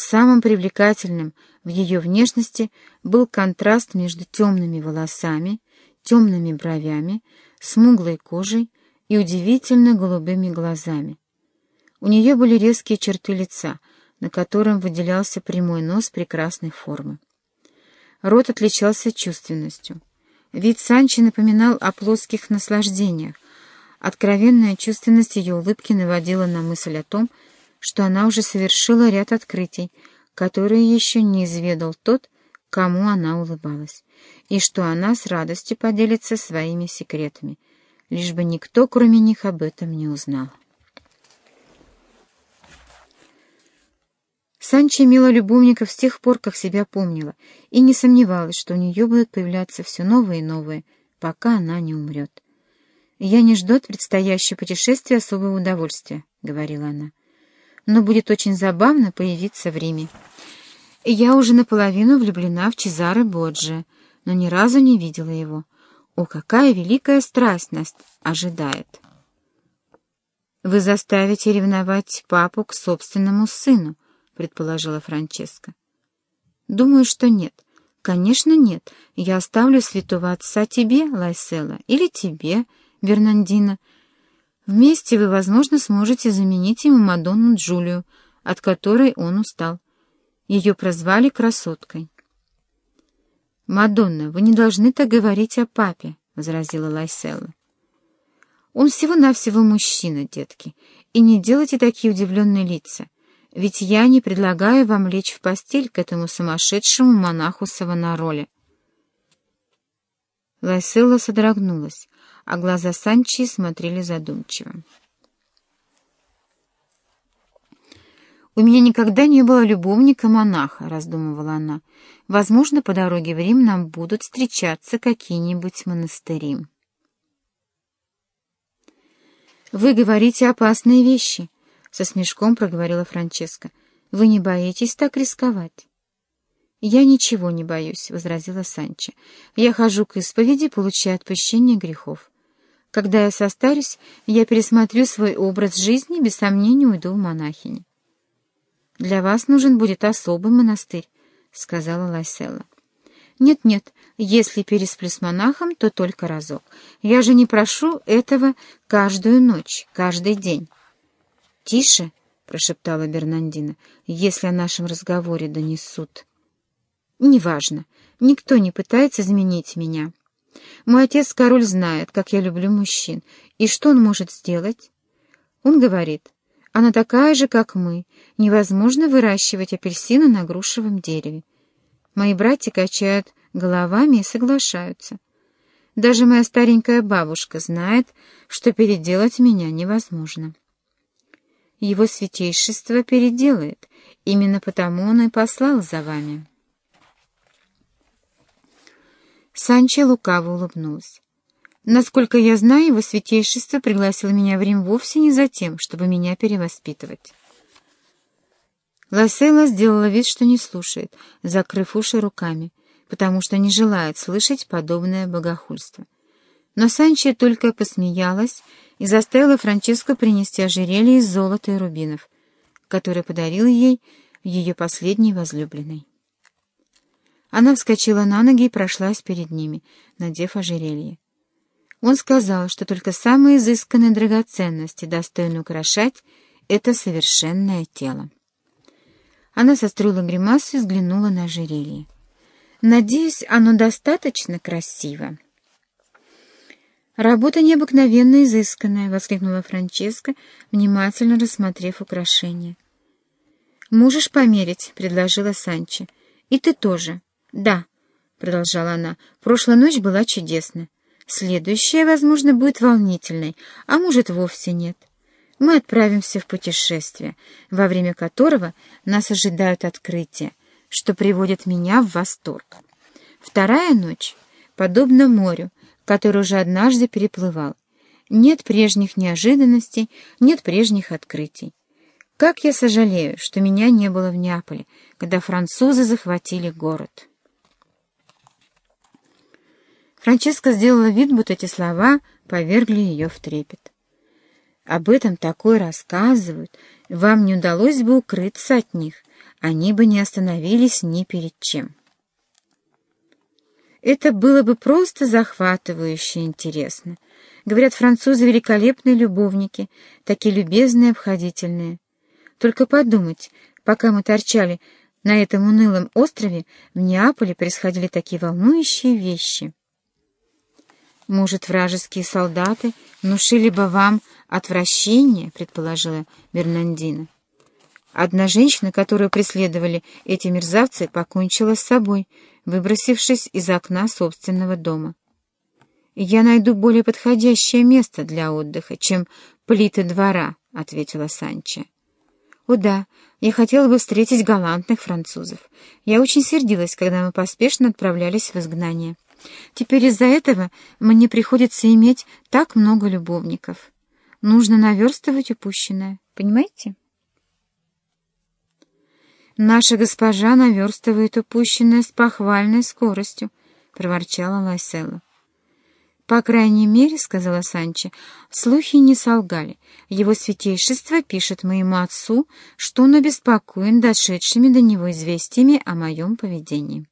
Самым привлекательным в ее внешности был контраст между темными волосами, темными бровями, смуглой кожей и удивительно голубыми глазами. У нее были резкие черты лица, на котором выделялся прямой нос прекрасной формы. Рот отличался чувственностью. Вид Санчи напоминал о плоских наслаждениях. Откровенная чувственность ее улыбки наводила на мысль о том, что она уже совершила ряд открытий, которые еще не изведал тот, кому она улыбалась, и что она с радостью поделится своими секретами, лишь бы никто, кроме них, об этом не узнал. Санчо имела любовников с тех пор, как себя помнила, и не сомневалась, что у нее будут появляться все новые и новые, пока она не умрет. «Я не жду от предстоящего путешествия особого удовольствия», — говорила она. «Но будет очень забавно появиться в Риме. Я уже наполовину влюблена в Чезаре Боджи, но ни разу не видела его. О, какая великая страсть нас ожидает!» «Вы заставите ревновать папу к собственному сыну», предположила Франческа. «Думаю, что нет. Конечно, нет. Я оставлю святого отца тебе, Лайсела, или тебе, Бернандина. Вместе вы, возможно, сможете заменить ему Мадонну Джулию, от которой он устал. Ее прозвали красоткой». «Мадонна, вы не должны так говорить о папе», — возразила Лайселла. «Он всего-навсего мужчина, детки, и не делайте такие удивленные лица. Ведь я не предлагаю вам лечь в постель к этому сумасшедшему монаху Савонароле. Лайсела содрогнулась, а глаза Санчи смотрели задумчиво. «У меня никогда не было любовника-монаха», — раздумывала она. «Возможно, по дороге в Рим нам будут встречаться какие-нибудь монастыри». «Вы говорите опасные вещи», — со смешком проговорила Франческа. «Вы не боитесь так рисковать?» «Я ничего не боюсь», — возразила Санчо. «Я хожу к исповеди, получая отпущение грехов. Когда я состарюсь, я пересмотрю свой образ жизни, без сомнения уйду в монахини». «Для вас нужен будет особый монастырь», — сказала Лайсела. «Нет-нет, если пересплю с монахом, то только разок. Я же не прошу этого каждую ночь, каждый день». «Тише!» — прошептала Бернандина. «Если о нашем разговоре донесут...» «Неважно. Никто не пытается изменить меня. Мой отец-король знает, как я люблю мужчин. И что он может сделать?» Он говорит, «Она такая же, как мы. Невозможно выращивать апельсины на грушевом дереве». Мои братья качают головами и соглашаются. Даже моя старенькая бабушка знает, что переделать меня невозможно его святейшество переделает. Именно потому он и послал за вами. Санчо лукаво улыбнулась. Насколько я знаю, его святейшество пригласил меня в Рим вовсе не за тем, чтобы меня перевоспитывать. Лойзелла сделала вид, что не слушает, закрыв уши руками, потому что не желает слышать подобное богохульство. Но Санчо только посмеялась и заставила Франческо принести ожерелье из золота и рубинов, которое подарил ей ее последний возлюбленный. Она вскочила на ноги и прошлась перед ними, надев ожерелье. Он сказал, что только самые изысканные драгоценности достойны украшать это совершенное тело. Она состроила гримасу и взглянула на ожерелье. «Надеюсь, оно достаточно красиво». «Работа необыкновенно изысканная!» — воскликнула Франческа, внимательно рассмотрев украшение. «Можешь померить?» — предложила Санчо. «И ты тоже». «Да», — продолжала она, — «прошлая ночь была чудесна. Следующая, возможно, будет волнительной, а может, вовсе нет. Мы отправимся в путешествие, во время которого нас ожидают открытия, что приводит меня в восторг. Вторая ночь подобна морю, который уже однажды переплывал. Нет прежних неожиданностей, нет прежних открытий. Как я сожалею, что меня не было в Неаполе, когда французы захватили город. Франческа сделала вид, будто эти слова повергли ее в трепет. Об этом такое рассказывают. Вам не удалось бы укрыться от них. они бы не остановились ни перед чем. Это было бы просто захватывающе интересно. Говорят, французы великолепные любовники, такие любезные, обходительные. Только подумать, пока мы торчали на этом унылом острове, в Неаполе происходили такие волнующие вещи. Может, вражеские солдаты внушили бы вам отвращение, предположила Бернандина. Одна женщина, которую преследовали эти мерзавцы, покончила с собой, выбросившись из окна собственного дома. «Я найду более подходящее место для отдыха, чем плиты двора», — ответила Санчо. «О да, я хотела бы встретить галантных французов. Я очень сердилась, когда мы поспешно отправлялись в изгнание. Теперь из-за этого мне приходится иметь так много любовников. Нужно наверстывать упущенное, понимаете?» «Наша госпожа наверстывает упущенное с похвальной скоростью», — проворчала Лайсела. «По крайней мере, — сказала Санчо, — слухи не солгали. Его святейшество пишет моему отцу, что он обеспокоен дошедшими до него известиями о моем поведении».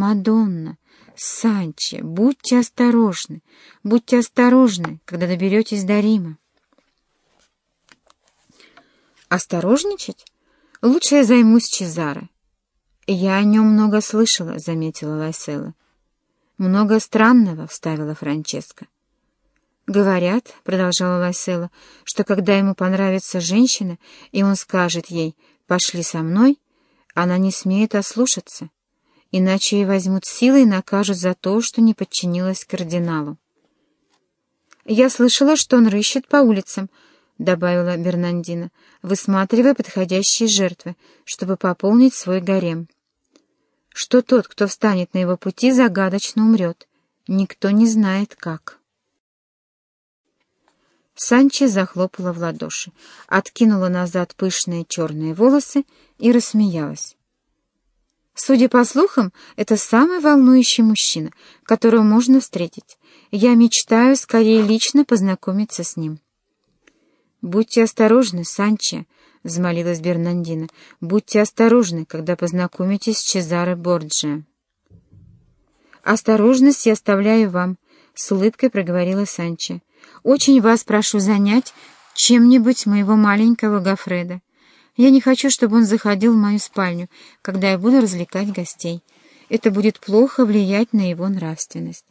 «Мадонна, Санчо, будьте осторожны, будьте осторожны, когда доберетесь до Рима». «Осторожничать?» Лучше я займусь Чезаро. Я о нем много слышала, — заметила Лайсела. Много странного, — вставила Франческа. Говорят, — продолжала Лайсела, — что когда ему понравится женщина, и он скажет ей «пошли со мной», она не смеет ослушаться, иначе ей возьмут силой и накажут за то, что не подчинилась кардиналу. Я слышала, что он рыщет по улицам, —— добавила Бернандина, высматривая подходящие жертвы, чтобы пополнить свой гарем. Что тот, кто встанет на его пути, загадочно умрет. Никто не знает, как. Санчо захлопала в ладоши, откинула назад пышные черные волосы и рассмеялась. Судя по слухам, это самый волнующий мужчина, которого можно встретить. Я мечтаю скорее лично познакомиться с ним. «Будьте осторожны, Санчо», — взмолилась Бернандина. «Будьте осторожны, когда познакомитесь с Чезаре Борджио». «Осторожность я оставляю вам», — с улыбкой проговорила Санчо. «Очень вас прошу занять чем-нибудь моего маленького Гафреда. Я не хочу, чтобы он заходил в мою спальню, когда я буду развлекать гостей. Это будет плохо влиять на его нравственность».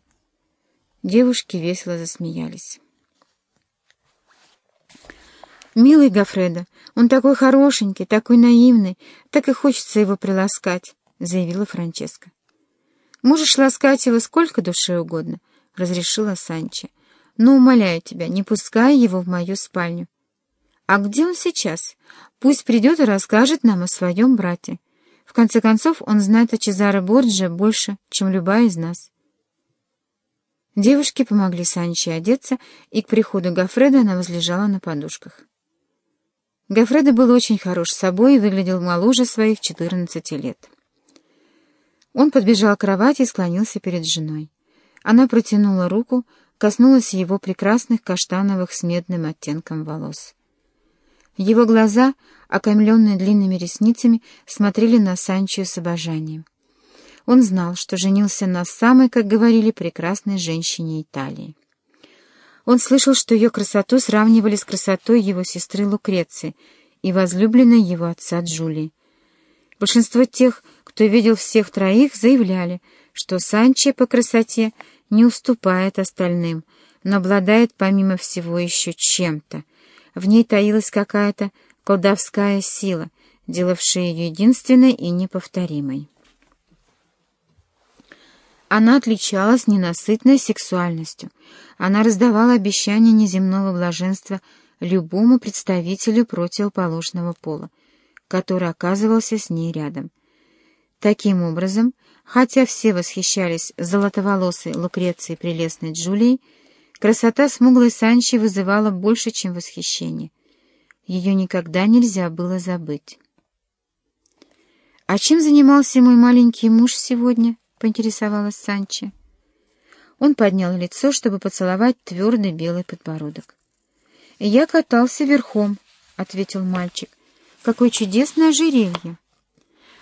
Девушки весело засмеялись. «Милый Гафреда, он такой хорошенький, такой наивный, так и хочется его приласкать», — заявила Франческа. «Можешь ласкать его сколько душе угодно», — разрешила Санчо. «Но умоляю тебя, не пускай его в мою спальню». «А где он сейчас? Пусть придет и расскажет нам о своем брате. В конце концов, он знает о Чезаре Борджа больше, чем любая из нас». Девушки помогли Санче одеться, и к приходу Гафреда она возлежала на подушках. Гафредо был очень хорош собой и выглядел моложе своих четырнадцати лет. Он подбежал к кровати и склонился перед женой. Она протянула руку, коснулась его прекрасных каштановых с медным оттенком волос. Его глаза, окаймленные длинными ресницами, смотрели на Санчо с обожанием. Он знал, что женился на самой, как говорили, прекрасной женщине Италии. Он слышал, что ее красоту сравнивали с красотой его сестры Лукреции и возлюбленной его отца Джулии. Большинство тех, кто видел всех троих, заявляли, что Санчо по красоте не уступает остальным, но обладает помимо всего еще чем-то. В ней таилась какая-то колдовская сила, делавшая ее единственной и неповторимой. Она отличалась ненасытной сексуальностью. Она раздавала обещания неземного блаженства любому представителю противоположного пола, который оказывался с ней рядом. Таким образом, хотя все восхищались золотоволосой Лукрецией прелестной Джулией, красота смуглой Санчи вызывала больше, чем восхищение. Ее никогда нельзя было забыть. «А чем занимался мой маленький муж сегодня?» — поинтересовалась Санчо. Он поднял лицо, чтобы поцеловать твердый белый подбородок. «Я катался верхом», — ответил мальчик. какое чудесное ожерелье!»